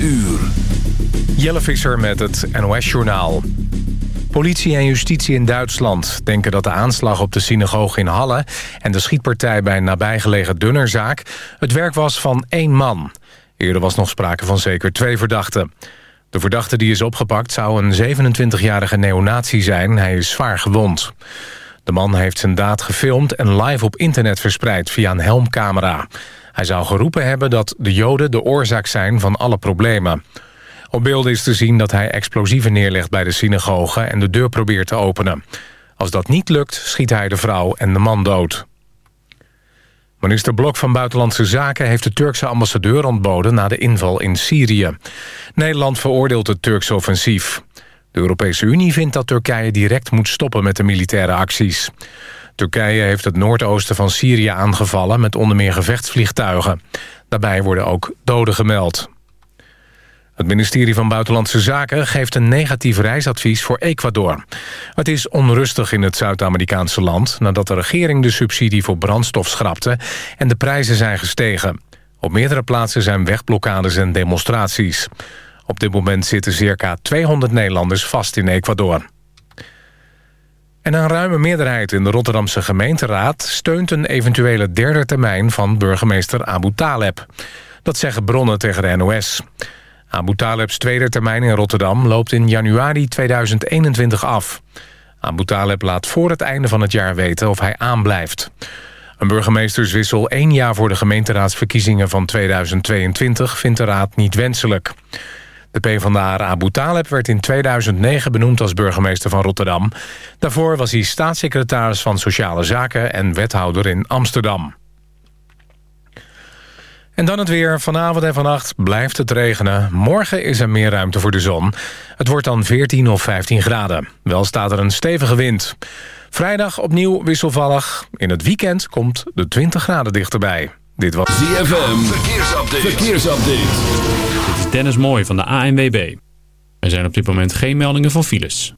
uur. Jelle Visser met het NOS-journaal. Politie en justitie in Duitsland denken dat de aanslag op de synagoge in Halle... en de schietpartij bij een nabijgelegen Dunnerzaak... het werk was van één man. Eerder was nog sprake van zeker twee verdachten. De verdachte die is opgepakt zou een 27-jarige neonazi zijn. Hij is zwaar gewond. De man heeft zijn daad gefilmd en live op internet verspreid via een helmcamera. Hij zou geroepen hebben dat de Joden de oorzaak zijn van alle problemen. Op beelden is te zien dat hij explosieven neerlegt bij de synagoge... en de deur probeert te openen. Als dat niet lukt, schiet hij de vrouw en de man dood. Minister Blok van Buitenlandse Zaken heeft de Turkse ambassadeur ontboden... na de inval in Syrië. Nederland veroordeelt het Turkse offensief. De Europese Unie vindt dat Turkije direct moet stoppen met de militaire acties. Turkije heeft het noordoosten van Syrië aangevallen... met onder meer gevechtsvliegtuigen. Daarbij worden ook doden gemeld. Het ministerie van Buitenlandse Zaken geeft een negatief reisadvies voor Ecuador. Het is onrustig in het Zuid-Amerikaanse land... nadat de regering de subsidie voor brandstof schrapte... en de prijzen zijn gestegen. Op meerdere plaatsen zijn wegblokkades en demonstraties. Op dit moment zitten circa 200 Nederlanders vast in Ecuador. En een ruime meerderheid in de Rotterdamse gemeenteraad... steunt een eventuele derde termijn van burgemeester Abu Taleb. Dat zeggen bronnen tegen de NOS. Abu Taleb's tweede termijn in Rotterdam loopt in januari 2021 af. Abu Taleb laat voor het einde van het jaar weten of hij aanblijft. Een burgemeesterswissel één jaar voor de gemeenteraadsverkiezingen van 2022 vindt de raad niet wenselijk. De PvdA Abu Taleb werd in 2009 benoemd als burgemeester van Rotterdam. Daarvoor was hij staatssecretaris van Sociale Zaken en wethouder in Amsterdam. En dan het weer. Vanavond en vannacht blijft het regenen. Morgen is er meer ruimte voor de zon. Het wordt dan 14 of 15 graden. Wel staat er een stevige wind. Vrijdag opnieuw wisselvallig. In het weekend komt de 20 graden dichterbij. Dit was ZFM. Verkeersupdate. Verkeersupdate. Dennis Mooij van de ANWB. Er zijn op dit moment geen meldingen van files.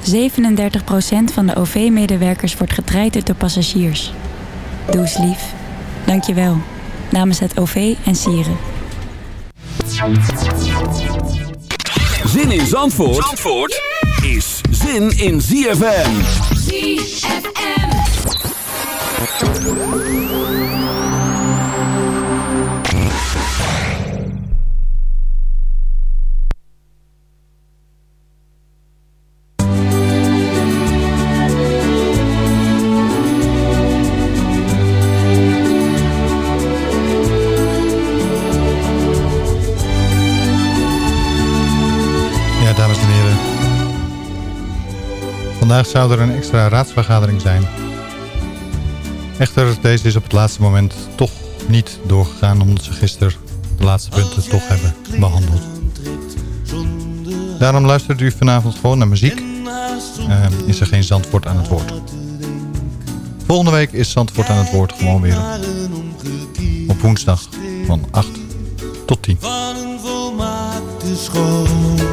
37% van de OV-medewerkers wordt getraind door passagiers. Doe eens lief. Dank je wel. Namens het OV en Sieren. Zin in Zandvoort, Zandvoort is zin in ZFM. ZFM. Vandaag zou er een extra raadsvergadering zijn. Echter, deze is op het laatste moment toch niet doorgegaan... omdat ze gisteren de laatste punten toch hebben behandeld. Daarom luistert u vanavond gewoon naar muziek. Uh, is er geen Zandvoort aan het woord. Volgende week is Zandvoort aan het woord gewoon weer op woensdag van 8 tot 10. Van een volmaakte schoonheid.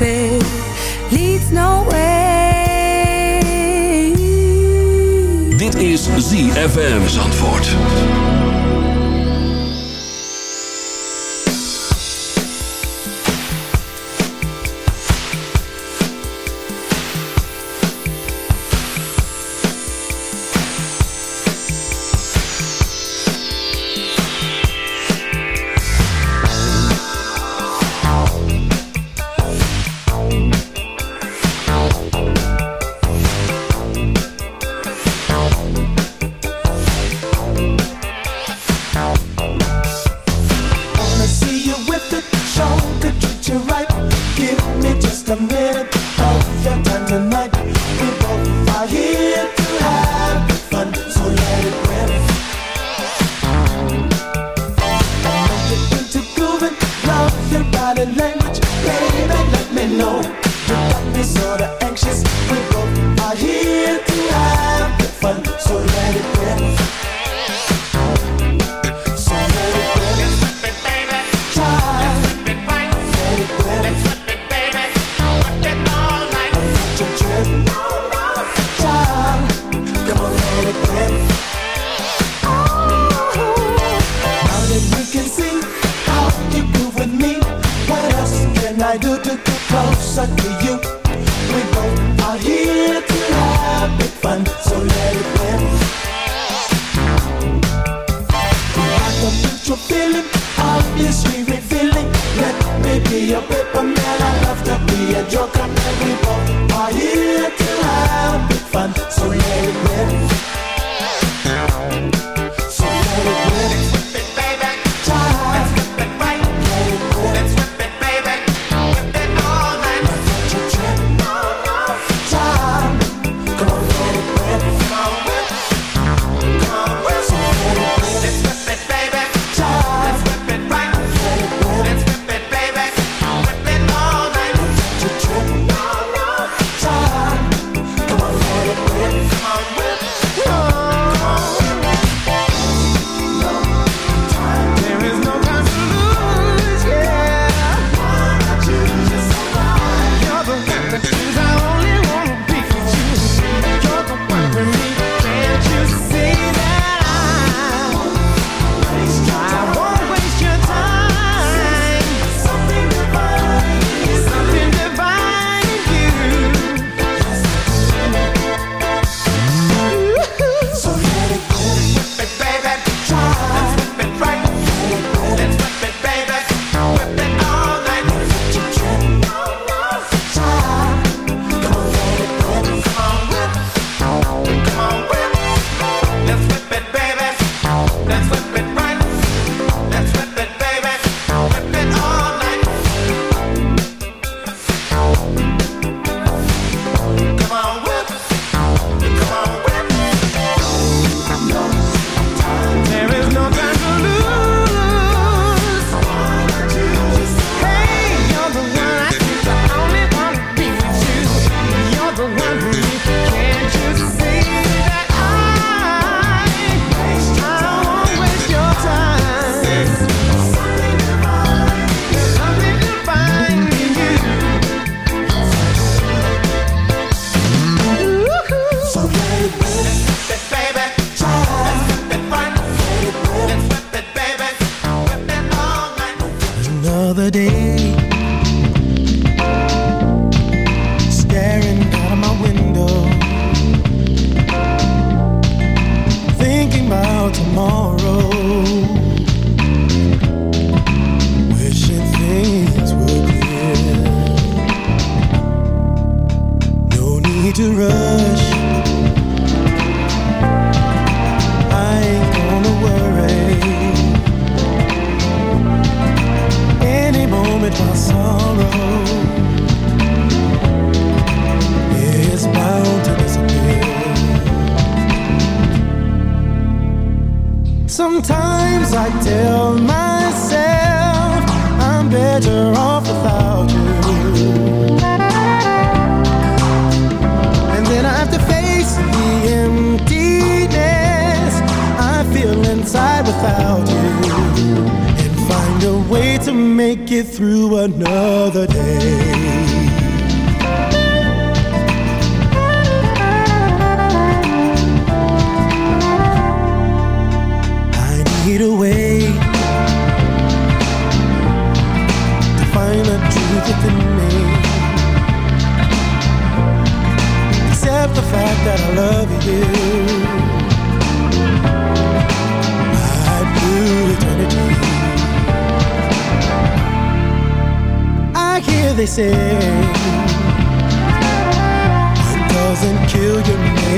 it leads way Dit is ZFM Zandvoort. fun. So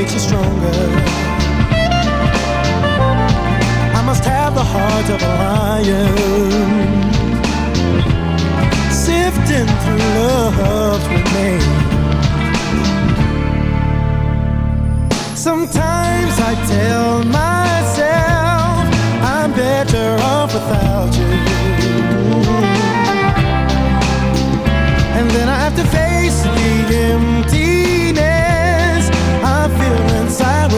makes you stronger. I must have the heart of a lion, sifting through love love's me. Sometimes I tell myself I'm better off without you.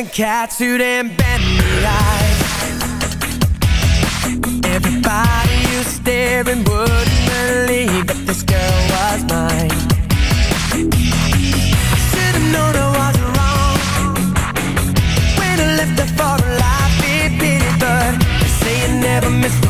and catsuit and bend me right. Everybody was staring wouldn't believe that this girl was mine. I should have known I was wrong when I left her for a life, it did, but they say you never miss.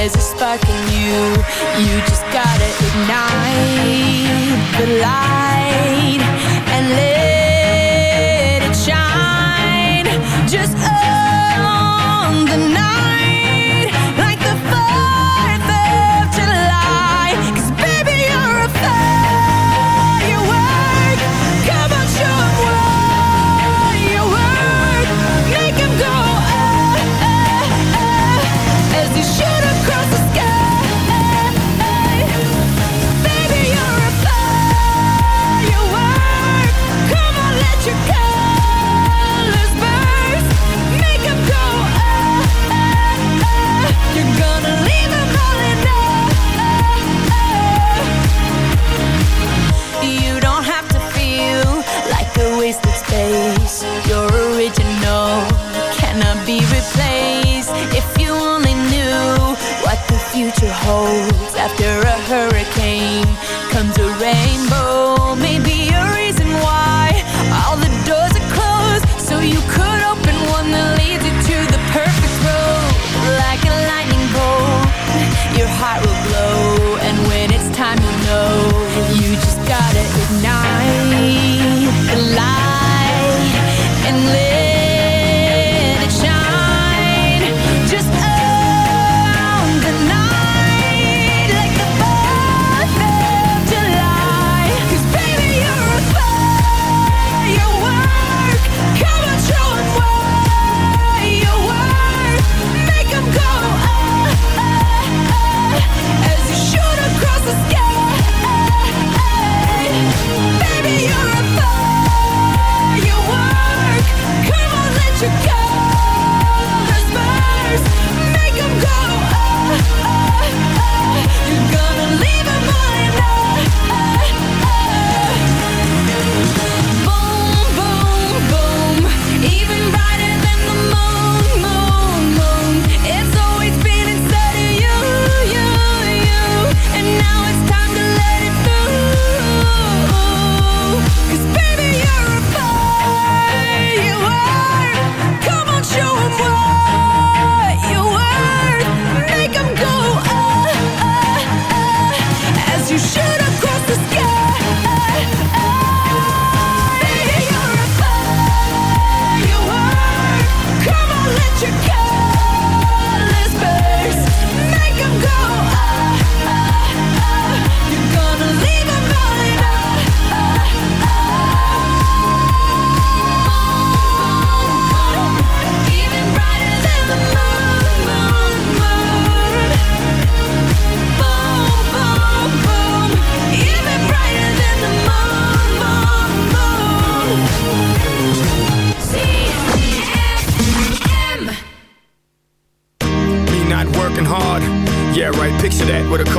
there's a spark in you. You just gotta ignite the light And let it shine. Just on the night.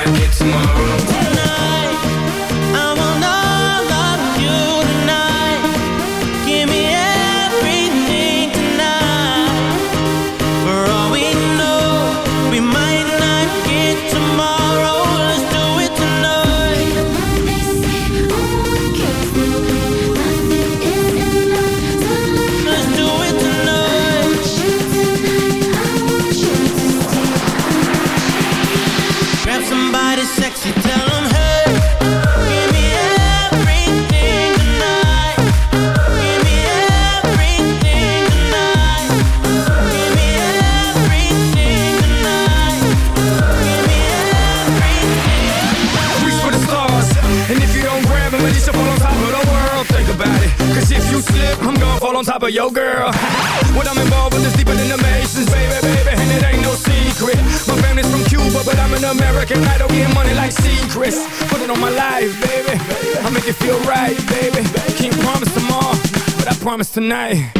I get tomorrow. promise tonight.